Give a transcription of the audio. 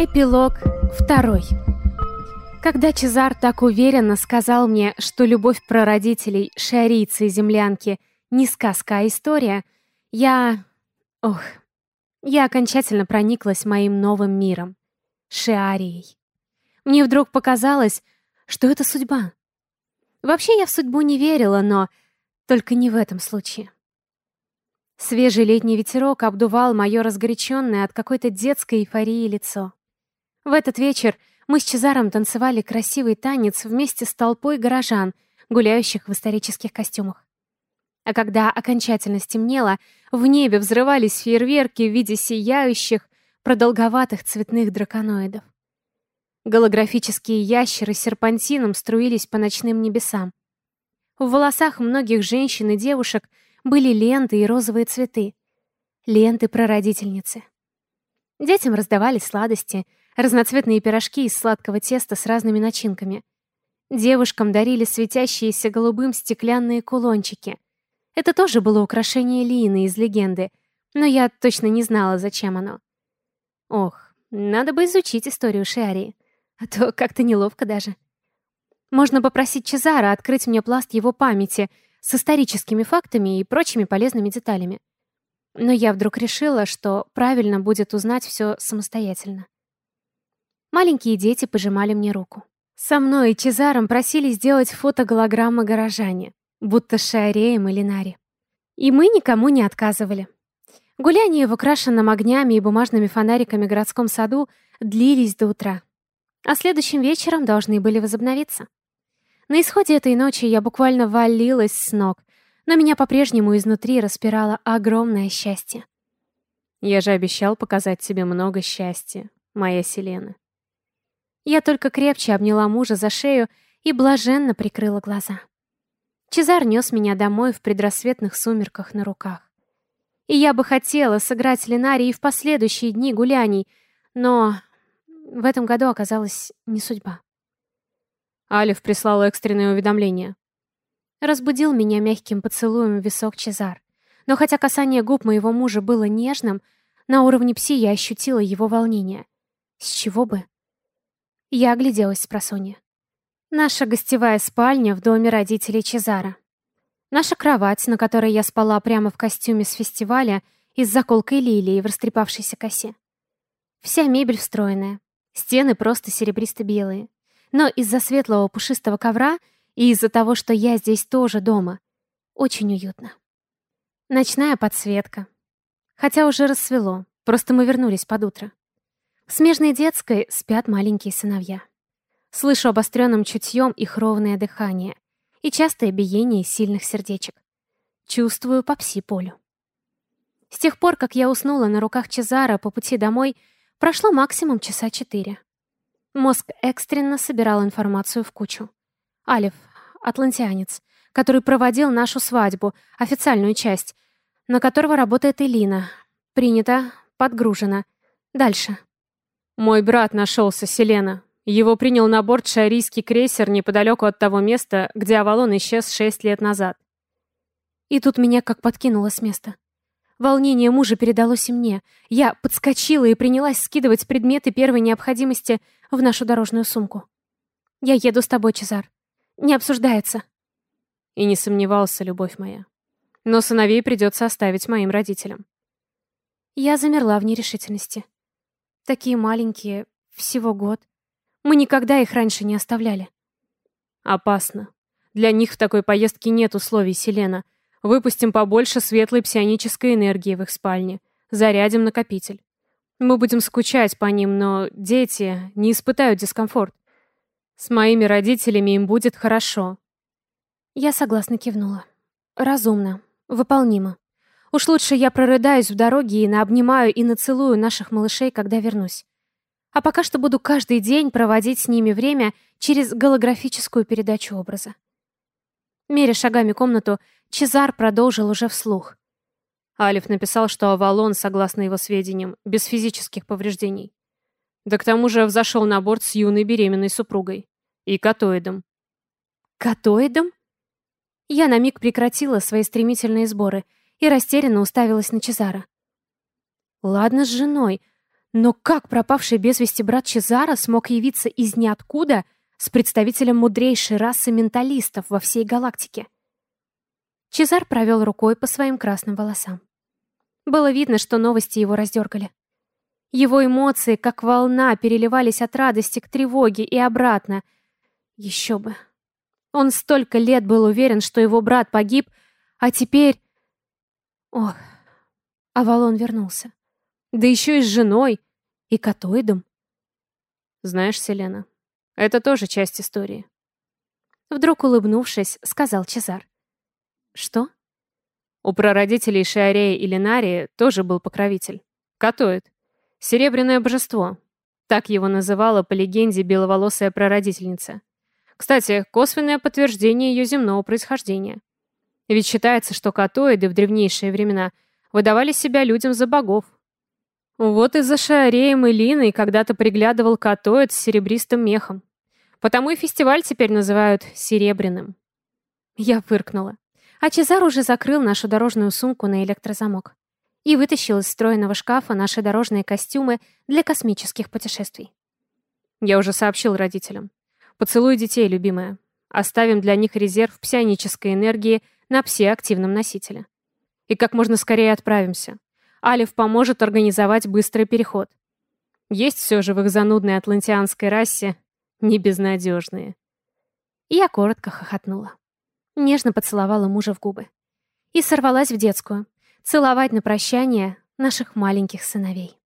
Эпилог второй. Когда Чезар так уверенно сказал мне, что любовь прародителей, шиарийцы и землянки не сказка, а история, я... Ох, я окончательно прониклась моим новым миром. Шиарией. Мне вдруг показалось, что это судьба. Вообще я в судьбу не верила, но только не в этом случае. Свежий летний ветерок обдувал мое разгоряченное от какой-то детской эйфории лицо. В этот вечер мы с Чезаром танцевали красивый танец вместе с толпой горожан, гуляющих в исторических костюмах. А когда окончательно стемнело, в небе взрывались фейерверки в виде сияющих, продолговатых цветных драконоидов. Голографические ящеры серпантином струились по ночным небесам. В волосах многих женщин и девушек были ленты и розовые цветы. Ленты прародительницы. Детям раздавали сладости — разноцветные пирожки из сладкого теста с разными начинками. Девушкам дарили светящиеся голубым стеклянные кулончики. Это тоже было украшение Лины из легенды, но я точно не знала, зачем оно. Ох, надо бы изучить историю Шиарии, а то как-то неловко даже. Можно попросить Чезара открыть мне пласт его памяти с историческими фактами и прочими полезными деталями. Но я вдруг решила, что правильно будет узнать все самостоятельно. Маленькие дети пожимали мне руку. Со мной и Чезаром просили сделать фото-голограммы горожане, будто с Шареем или Нари. И мы никому не отказывали. Гуляния в украшенном огнями и бумажными фонариками городском саду длились до утра. А следующим вечером должны были возобновиться. На исходе этой ночи я буквально валилась с ног, но меня по-прежнему изнутри распирало огромное счастье. Я же обещал показать тебе много счастья, моя Селена. Я только крепче обняла мужа за шею и блаженно прикрыла глаза. Чезар нес меня домой в предрассветных сумерках на руках. И я бы хотела сыграть Ленарии в последующие дни гуляний, но в этом году оказалась не судьба. Алиф прислал экстренное уведомление. Разбудил меня мягким поцелуем в висок Чезар. Но хотя касание губ моего мужа было нежным, на уровне пси я ощутила его волнение. С чего бы? Я огляделась с просонья. Наша гостевая спальня в доме родителей Чезара. Наша кровать, на которой я спала прямо в костюме с фестиваля и с заколкой лилии в растрепавшейся косе. Вся мебель встроенная, стены просто серебристо-белые. Но из-за светлого пушистого ковра и из-за того, что я здесь тоже дома, очень уютно. Ночная подсветка. Хотя уже рассвело, просто мы вернулись под утро. В смежной детской спят маленькие сыновья. Слышу обостренным чутьем их ровное дыхание и частое биение сильных сердечек. Чувствую по пси-полю. С тех пор, как я уснула на руках Чезара по пути домой, прошло максимум часа четыре. Мозг экстренно собирал информацию в кучу. Алиф, атлантианец, который проводил нашу свадьбу, официальную часть, на которого работает Элина. Принято, подгружено. Дальше. Мой брат нашелся, Селена. Его принял на борт шайрийский крейсер неподалеку от того места, где Авалон исчез шесть лет назад. И тут меня как подкинуло с места. Волнение мужа передалось и мне. Я подскочила и принялась скидывать предметы первой необходимости в нашу дорожную сумку. «Я еду с тобой, Чезар. Не обсуждается». И не сомневался, любовь моя. Но сыновей придется оставить моим родителям. Я замерла в нерешительности. Такие маленькие, всего год. Мы никогда их раньше не оставляли. Опасно. Для них в такой поездке нет условий, Селена. Выпустим побольше светлой псионической энергии в их спальне. Зарядим накопитель. Мы будем скучать по ним, но дети не испытают дискомфорт. С моими родителями им будет хорошо. Я согласно кивнула. Разумно. Выполнимо. Уж лучше я прорыдаюсь в дороге и наобнимаю и нацелую наших малышей, когда вернусь. А пока что буду каждый день проводить с ними время через голографическую передачу образа. Меря шагами комнату, Чезар продолжил уже вслух. Алиф написал, что Авалон, согласно его сведениям, без физических повреждений. Да к тому же взошел на борт с юной беременной супругой. И катоидом. Катоидом? Я на миг прекратила свои стремительные сборы — и растерянно уставилась на Чезара. Ладно с женой, Но как пропавший без вести брат Чезара смог явиться из ниоткуда с представителем мудрейшей расы менталистов во всей галактике? Чезар провел рукой по своим красным волосам. Было видно, что новости его раздергали. Его эмоции, как волна, переливались от радости к тревоге и обратно. Еще бы. Он столько лет был уверен, что его брат погиб, а теперь... Ох, Авалон вернулся. Да еще и с женой, и катоидом. Знаешь, Селена, это тоже часть истории. Вдруг улыбнувшись, сказал Чезар. Что? У прародителей Шиарея и Ленарии тоже был покровитель. Катоид. Серебряное божество. Так его называла по легенде беловолосая прародительница. Кстати, косвенное подтверждение ее земного происхождения. Ведь считается, что катоиды в древнейшие времена выдавали себя людям за богов. Вот и за Шаареем и Линой когда-то приглядывал катоид с серебристым мехом. Потому и фестиваль теперь называют «серебряным». Я фыркнула. А Чезар уже закрыл нашу дорожную сумку на электрозамок и вытащил из встроенного шкафа наши дорожные костюмы для космических путешествий. Я уже сообщил родителям. Поцелуй детей, любимая. Оставим для них резерв псионической энергии на псиактивном носителе. И как можно скорее отправимся. Алиф поможет организовать быстрый переход. Есть все же в их занудной атлантианской расе небезнадежные. Я коротко хохотнула. Нежно поцеловала мужа в губы. И сорвалась в детскую. Целовать на прощание наших маленьких сыновей.